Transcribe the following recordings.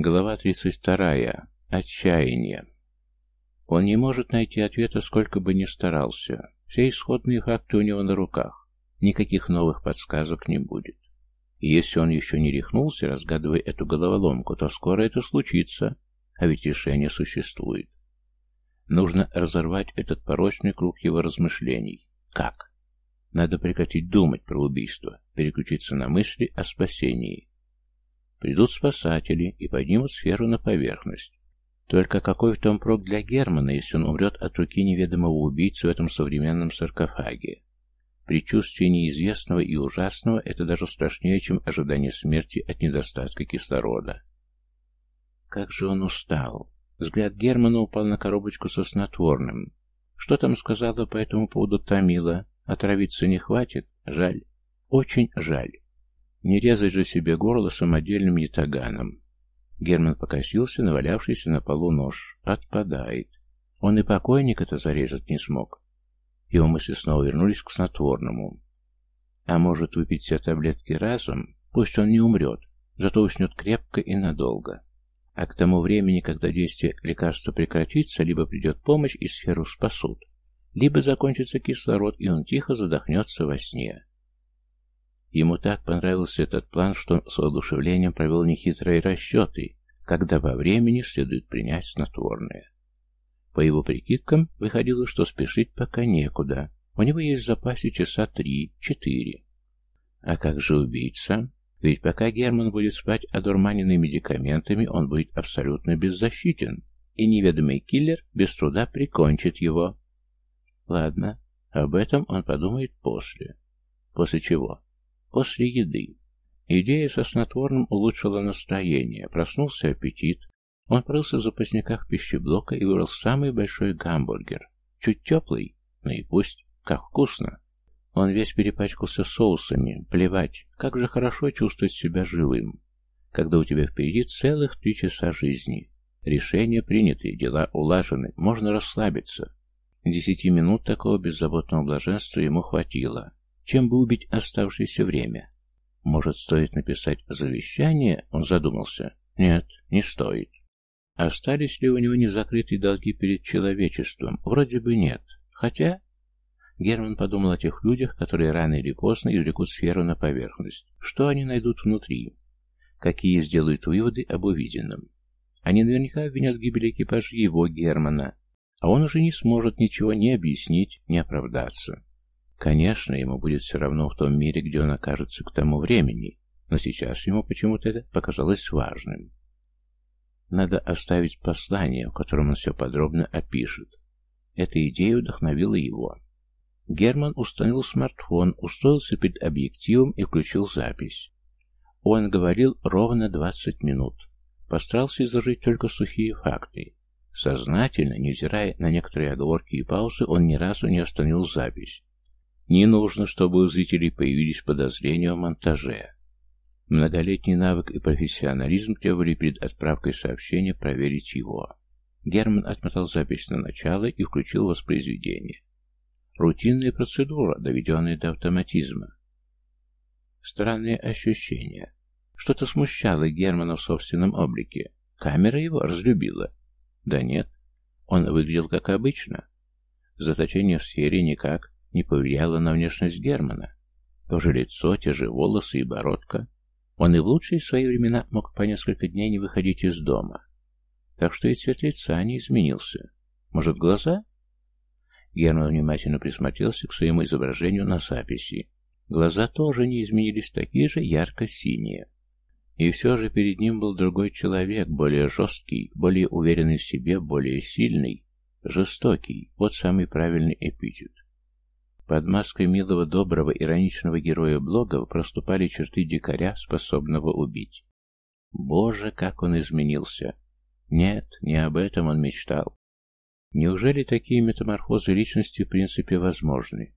Глава 32. Отчаяние. Он не может найти ответа, сколько бы ни старался. Все исходные факты у него на руках. Никаких новых подсказок не будет. И если он еще не рехнулся, разгадывая эту головоломку, то скоро это случится, а ведь решение существует. Нужно разорвать этот порочный круг его размышлений. Как? Надо прекратить думать про убийство, переключиться на мысли о спасении. Придут спасатели и поднимут сферу на поверхность. Только какой в том прок для Германа, если он умрет от руки неведомого убийцы в этом современном саркофаге? Предчувствие неизвестного и ужасного – это даже страшнее, чем ожидание смерти от недостатка кислорода. Как же он устал. Взгляд Германа упал на коробочку со снотворным. Что там сказала по этому поводу Тамила? Отравиться не хватит? Жаль. Очень жаль. Не резать же себе горло самодельным ятаганом. Герман покосился, навалявшийся на полу нож. Отпадает. Он и покойник это зарезать не смог. Его мысли снова вернулись к снотворному. А может выпить все таблетки разом? Пусть он не умрет, зато уснет крепко и надолго. А к тому времени, когда действие лекарства прекратится, либо придет помощь и сферу спасут, либо закончится кислород, и он тихо задохнется во сне. Ему так понравился этот план, что он с воодушевлением провел нехитрые расчеты, когда во времени следует принять снотворное. По его прикидкам, выходило, что спешить пока некуда. У него есть в запасе часа три-четыре. А как же убийца? Ведь пока Герман будет спать одурманенный медикаментами, он будет абсолютно беззащитен, и неведомый киллер без труда прикончит его. Ладно, об этом он подумает после. После чего? После еды. Идея со снотворным улучшила настроение, проснулся аппетит. Он порылся в запасниках пищеблока и выбрал самый большой гамбургер. Чуть теплый, ну и пусть. Как вкусно. Он весь перепачкался соусами. Плевать, как же хорошо чувствовать себя живым. Когда у тебя впереди целых три часа жизни. Решения приняты, дела улажены, можно расслабиться. Десяти минут такого беззаботного блаженства ему хватило чем бы убить оставшееся время. Может, стоит написать завещание? Он задумался. Нет, не стоит. Остались ли у него незакрытые долги перед человечеством? Вроде бы нет. Хотя... Герман подумал о тех людях, которые рано или поздно извлекут сферу на поверхность. Что они найдут внутри? Какие сделают выводы об увиденном? Они наверняка обвинят в гибели экипажа его, Германа, а он уже не сможет ничего ни объяснить, ни оправдаться. Конечно, ему будет все равно в том мире, где он окажется к тому времени, но сейчас ему почему-то это показалось важным. Надо оставить послание, в котором он все подробно опишет. Эта идея вдохновила его. Герман установил смартфон, устроился перед объективом и включил запись. Он говорил ровно 20 минут. Постарался изложить только сухие факты. Сознательно, невзирая на некоторые оговорки и паузы, он ни разу не остановил запись. Не нужно, чтобы у зрителей появились подозрения о монтаже. Многолетний навык и профессионализм требовали перед отправкой сообщения проверить его. Герман отмотал запись на начало и включил воспроизведение. Рутинная процедура, доведенная до автоматизма. Странные ощущения. Что-то смущало Германа в собственном облике. Камера его разлюбила. Да нет, он выглядел как обычно. Заточение в сфере никак не повлияло на внешность Германа. То же лицо, те же волосы и бородка. Он и в лучшие свои времена мог по несколько дней не выходить из дома. Так что и цвет лица не изменился. Может, глаза? Герман внимательно присмотрелся к своему изображению на записи. Глаза тоже не изменились, такие же ярко-синие. И все же перед ним был другой человек, более жесткий, более уверенный в себе, более сильный, жестокий. Вот самый правильный эпитет. Под маской милого, доброго, ироничного героя блога проступали черты дикаря, способного убить. Боже, как он изменился! Нет, не об этом он мечтал. Неужели такие метаморфозы личности в принципе возможны?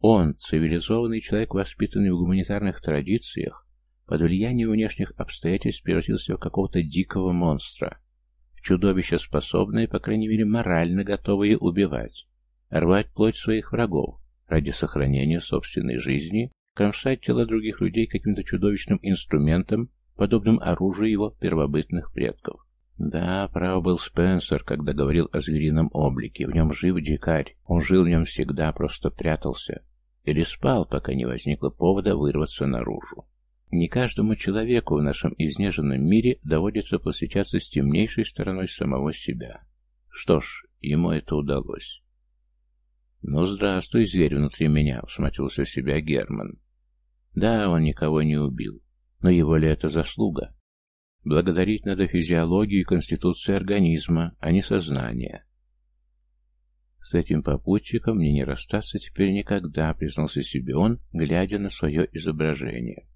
Он, цивилизованный человек, воспитанный в гуманитарных традициях, под влиянием внешних обстоятельств превратился в какого-то дикого монстра, в чудовище, способное, по крайней мере, морально готовое убивать рвать плоть своих врагов ради сохранения собственной жизни, кромсать тела других людей каким-то чудовищным инструментом, подобным оружию его первобытных предков. Да, прав был Спенсер, когда говорил о зверином облике. В нем жив дикарь. Он жил в нем всегда, просто прятался. Или спал, пока не возникло повода вырваться наружу. Не каждому человеку в нашем изнеженном мире доводится посвящаться с темнейшей стороной самого себя. Что ж, ему это удалось. «Ну, здравствуй, зверь внутри меня», — всмотрелся в себя Герман. Да, он никого не убил. Но его ли это заслуга? Благодарить надо физиологию и конституцию организма, а не сознание. С этим попутчиком мне не расстаться теперь никогда, признался себе он, глядя на свое изображение.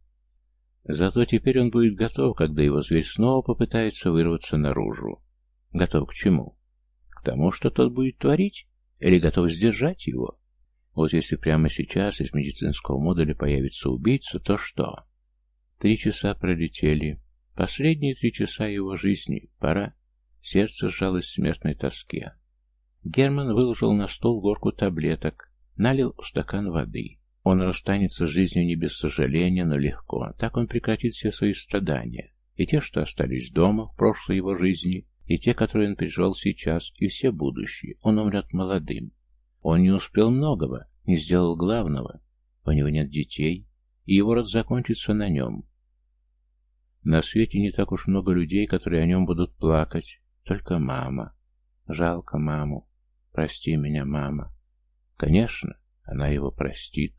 Зато теперь он будет готов, когда его зверь снова попытается вырваться наружу. Готов к чему? К тому, что тот будет творить? Или готов сдержать его? Вот если прямо сейчас из медицинского модуля появится убийца, то что? Три часа пролетели. Последние три часа его жизни. Пора. Сердце сжалось в смертной тоске. Герман выложил на стол горку таблеток, налил стакан воды. Он расстанется с жизнью не без сожаления, но легко. Так он прекратит все свои страдания. И те, что остались дома в прошлой его жизни, и те, которые он переживал сейчас, и все будущие. Он умрет молодым. Он не успел многого, не сделал главного. У него нет детей, и его род закончится на нем. На свете не так уж много людей, которые о нем будут плакать. Только мама. Жалко маму. Прости меня, мама. Конечно, она его простит.